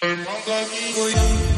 Emang lagi goyang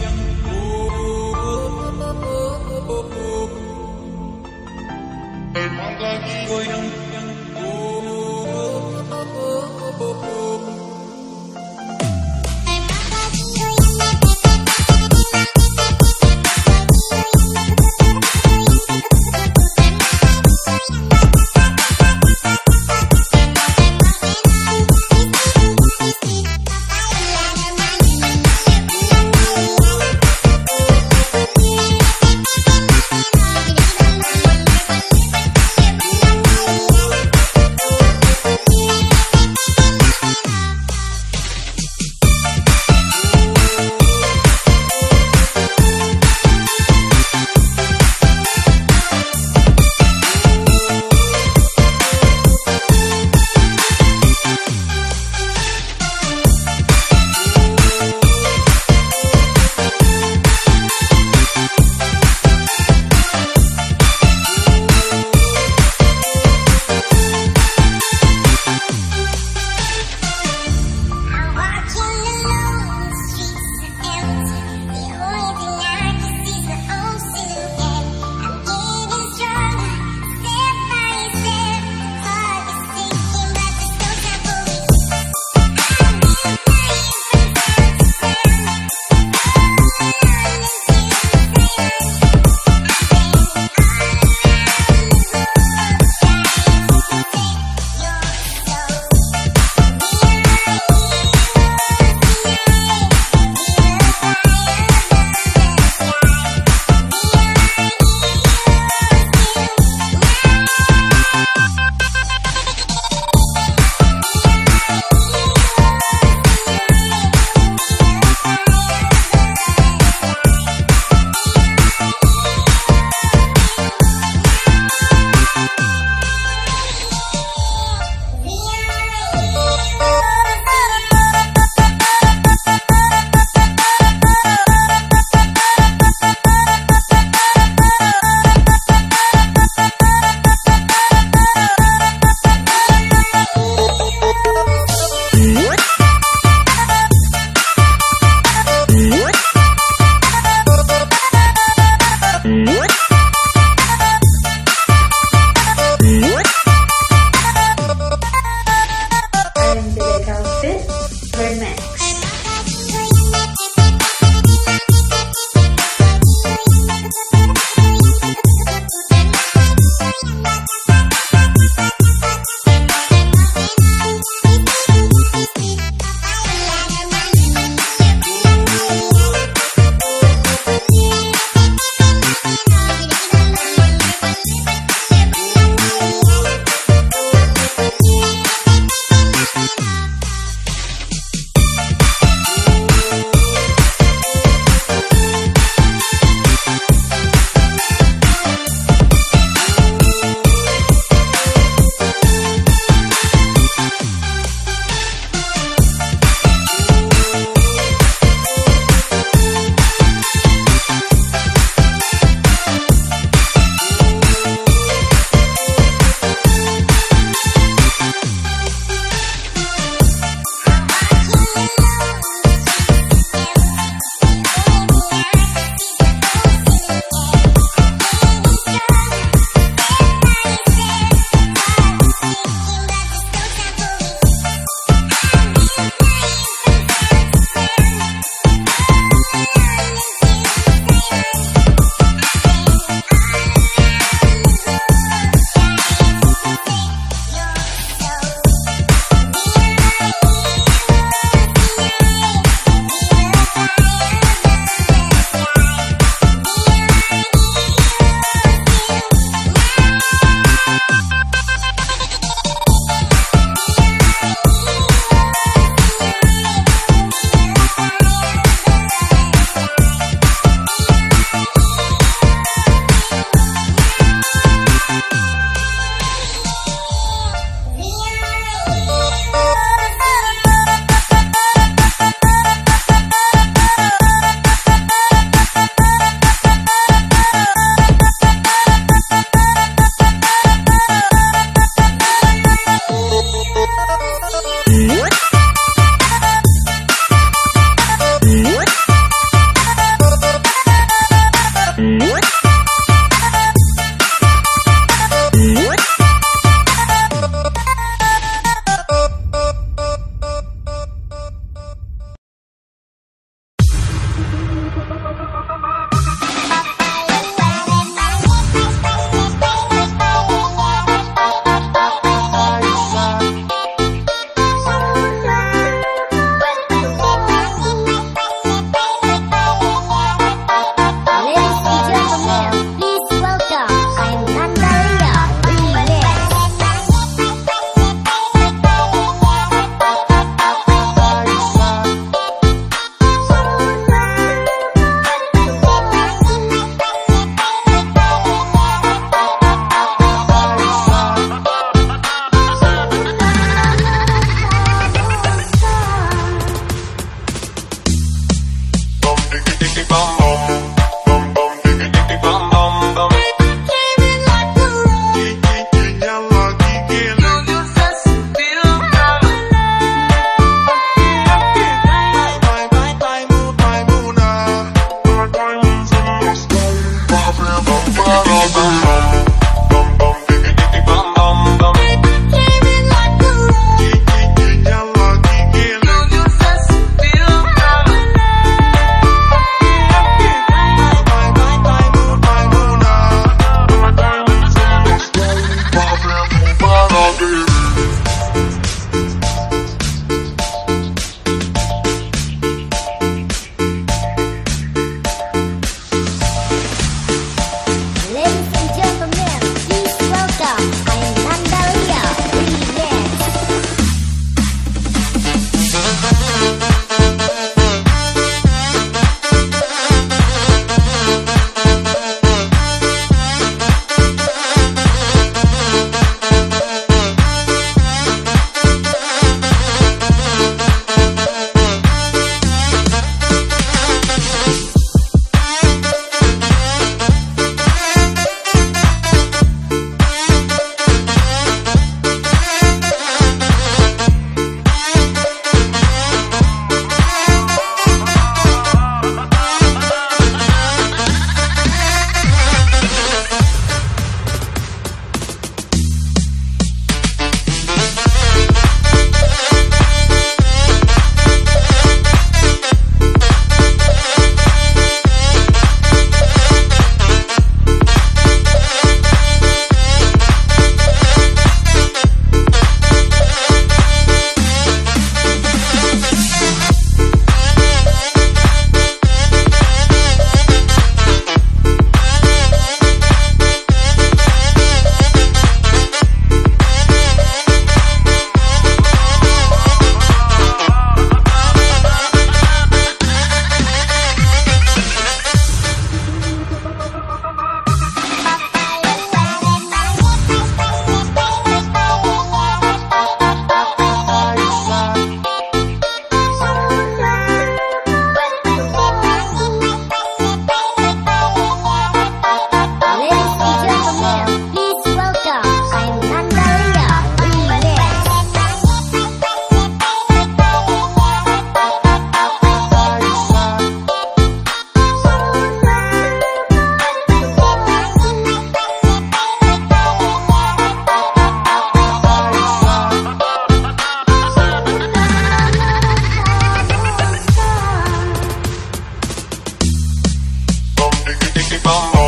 people.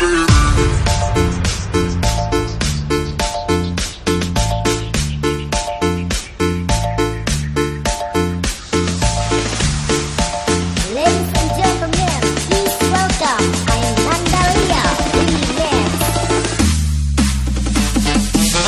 baby.